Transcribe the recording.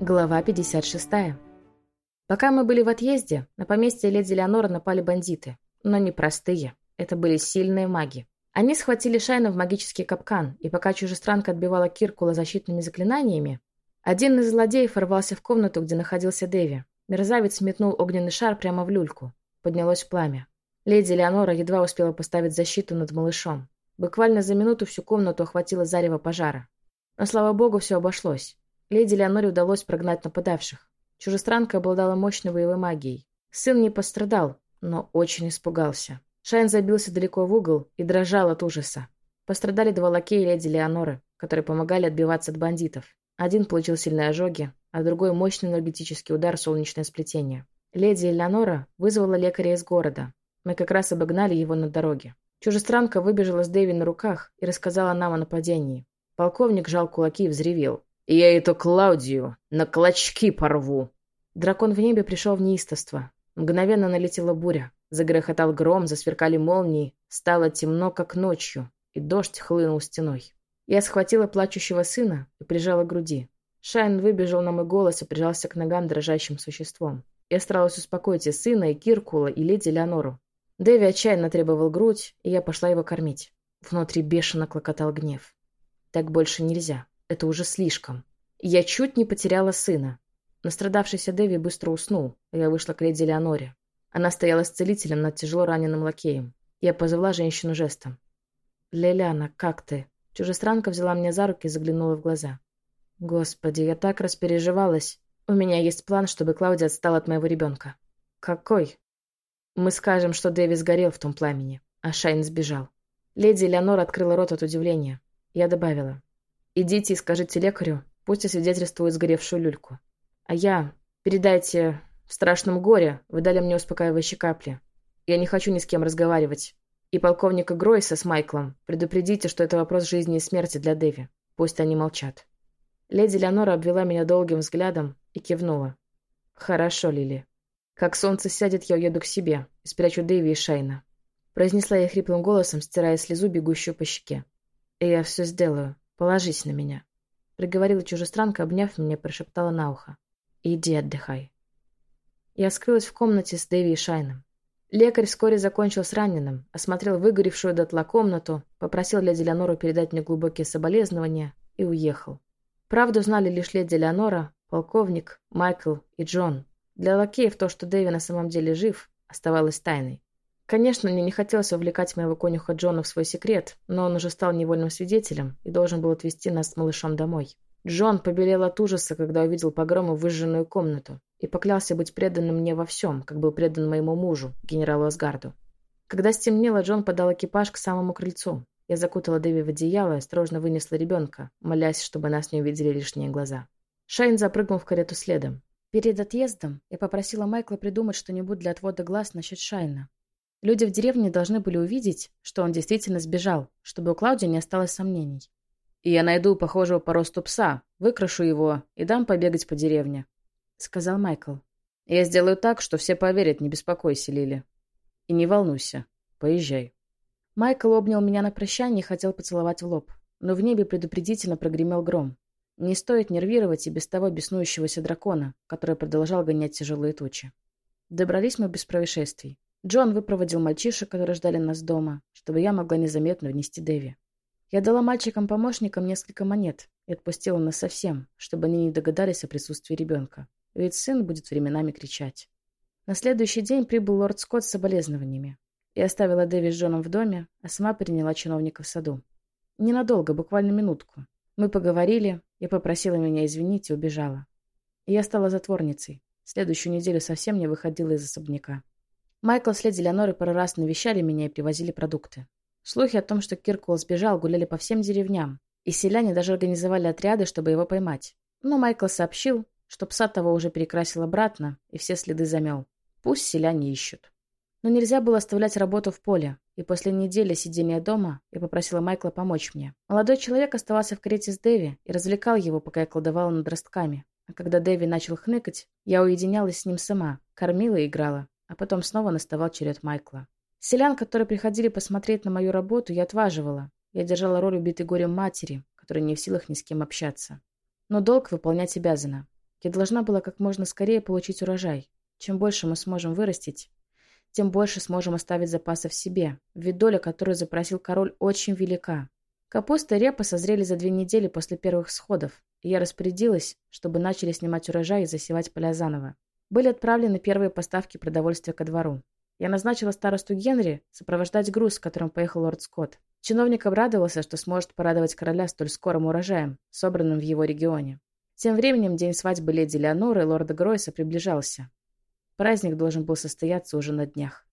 Глава 56. Пока мы были в отъезде, на поместье леди Леонора напали бандиты. Но не простые. Это были сильные маги. Они схватили Шайна в магический капкан, и пока чужестранка отбивала Киркула защитными заклинаниями, один из злодеев ворвался в комнату, где находился Дэви. Мерзавец метнул огненный шар прямо в люльку. Поднялось пламя. Леди Леонора едва успела поставить защиту над малышом. Буквально за минуту всю комнату охватило зарево пожара. Но, слава богу, все обошлось. Леди Леоноре удалось прогнать нападавших. Чужестранка обладала мощной боевой магией. Сын не пострадал, но очень испугался. Шайн забился далеко в угол и дрожал от ужаса. Пострадали два лакея леди Леоноры, которые помогали отбиваться от бандитов. Один получил сильные ожоги, а другой – мощный энергетический удар солнечное сплетение. Леди Элеонора вызвала лекаря из города. Мы как раз обогнали его на дороге. Чужестранка выбежала с Дэви на руках и рассказала нам о нападении. Полковник жал кулаки и взревел. «Я эту Клаудию на клочки порву!» Дракон в небе пришел в неистовство. Мгновенно налетела буря. Загрохотал гром, засверкали молнии. Стало темно, как ночью, и дождь хлынул стеной. Я схватила плачущего сына и прижала к груди. Шайн выбежал на мой голос и прижался к ногам дрожащим существом. Я старалась успокоить и сына, и Киркула, и леди Леонору. Дэви отчаянно требовал грудь, и я пошла его кормить. Внутри бешено клокотал гнев. Так больше нельзя. Это уже слишком. Я чуть не потеряла сына. Настрадавшийся Дэви быстро уснул, и я вышла к леди Леоноре. Она стояла с целителем над тяжело раненым лакеем. Я позвала женщину жестом. «Леляна, как ты?» Чужестранка взяла меня за руки и заглянула в глаза. «Господи, я так распереживалась. У меня есть план, чтобы Клаудия отстала от моего ребенка». «Какой?» «Мы скажем, что Дэви сгорел в том пламени, а Шайн сбежал». Леди Леонора открыла рот от удивления. Я добавила. «Идите и скажите лекарю, пусть освидетельствует сгоревшую люльку. А я... Передайте в страшном горе, вы дали мне успокаивающие капли. Я не хочу ни с кем разговаривать. И полковника Гройса с Майклом предупредите, что это вопрос жизни и смерти для Дэви. Пусть они молчат. Леди Леонора обвела меня долгим взглядом и кивнула. «Хорошо, Лили. Как солнце сядет, я уеду к себе и спрячу Дэви и Шайна». Произнесла я хриплым голосом, стирая слезу, бегущую по щеке. «И я все сделаю. Положись на меня». Приговорила чужестранка, обняв меня, прошептала на ухо. «Иди отдыхай». Я скрылась в комнате с Дэви и Шайном. Лекарь вскоре закончил с раненым, осмотрел выгоревшую дотла комнату, попросил леди Леонору передать мне глубокие соболезнования и уехал. Правду знали лишь леди Леонора, полковник, Майкл и Джон. Для лакеев то, что Дэви на самом деле жив, оставалось тайной. Конечно, мне не хотелось увлекать моего конюха Джона в свой секрет, но он уже стал невольным свидетелем и должен был отвезти нас с малышом домой. Джон побелел от ужаса, когда увидел погрому выжженную комнату, и поклялся быть преданным мне во всем, как был предан моему мужу, генералу Асгарду. Когда стемнело, Джон подал экипаж к самому крыльцу. Я закутала Дэви в одеяло и осторожно вынесла ребенка, молясь, чтобы нас не увидели лишние глаза. Шайн запрыгнул в карету следом. Перед отъездом я попросила Майкла придумать что-нибудь для отвода глаз насчет Шайна. Люди в деревне должны были увидеть, что он действительно сбежал, чтобы у Клаудии не осталось сомнений. И я найду похожего по росту пса, выкрашу его и дам побегать по деревне», — сказал Майкл. «Я сделаю так, что все поверят, не беспокойся, Лили. И не волнуйся. Поезжай». Майкл обнял меня на прощание и хотел поцеловать в лоб, но в небе предупредительно прогремел гром. Не стоит нервировать и без того беснующегося дракона, который продолжал гонять тяжелые тучи. Добрались мы без происшествий. Джон выпроводил мальчишек, которые ждали нас дома, чтобы я могла незаметно внести Дэви. Я дала мальчикам-помощникам несколько монет и отпустила нас совсем, чтобы они не догадались о присутствии ребенка. Ведь сын будет временами кричать. На следующий день прибыл лорд Скотт с соболезнованиями. Я оставила Дэви с Джоном в доме, а сама приняла чиновника в саду. Ненадолго, буквально минутку. Мы поговорили, я попросила меня извинить и убежала. И я стала затворницей. Следующую неделю совсем не выходила из особняка. Майкл с леди Леонорой пару раз навещали меня и привозили продукты. Слухи о том, что Киркул сбежал, гуляли по всем деревням, и селяне даже организовали отряды, чтобы его поймать. Но Майкл сообщил, что пса того уже перекрасил обратно и все следы замел. Пусть селяне ищут. Но нельзя было оставлять работу в поле, и после недели сидения дома я попросила Майкла помочь мне. Молодой человек оставался в карете с Дэви и развлекал его, пока я колдовала над ростками. А когда Дэви начал хныкать, я уединялась с ним сама, кормила и играла, а потом снова наставал черед Майкла. Селян, которые приходили посмотреть на мою работу, я отваживала. Я держала роль убитой горем матери, которая не в силах ни с кем общаться. Но долг выполнять обязана. Я должна была как можно скорее получить урожай. Чем больше мы сможем вырастить, тем больше сможем оставить запасов себе, ведь доля, которую запросил король, очень велика. Капуста и репа созрели за две недели после первых сходов, и я распорядилась, чтобы начали снимать урожай и засевать поля заново. Были отправлены первые поставки продовольствия ко двору. Я назначила старосту Генри сопровождать груз, с которым поехал лорд Скотт. Чиновник обрадовался, что сможет порадовать короля столь скорым урожаем, собранным в его регионе. Тем временем день свадьбы леди Леоноры и лорда Гройса приближался. Праздник должен был состояться уже на днях.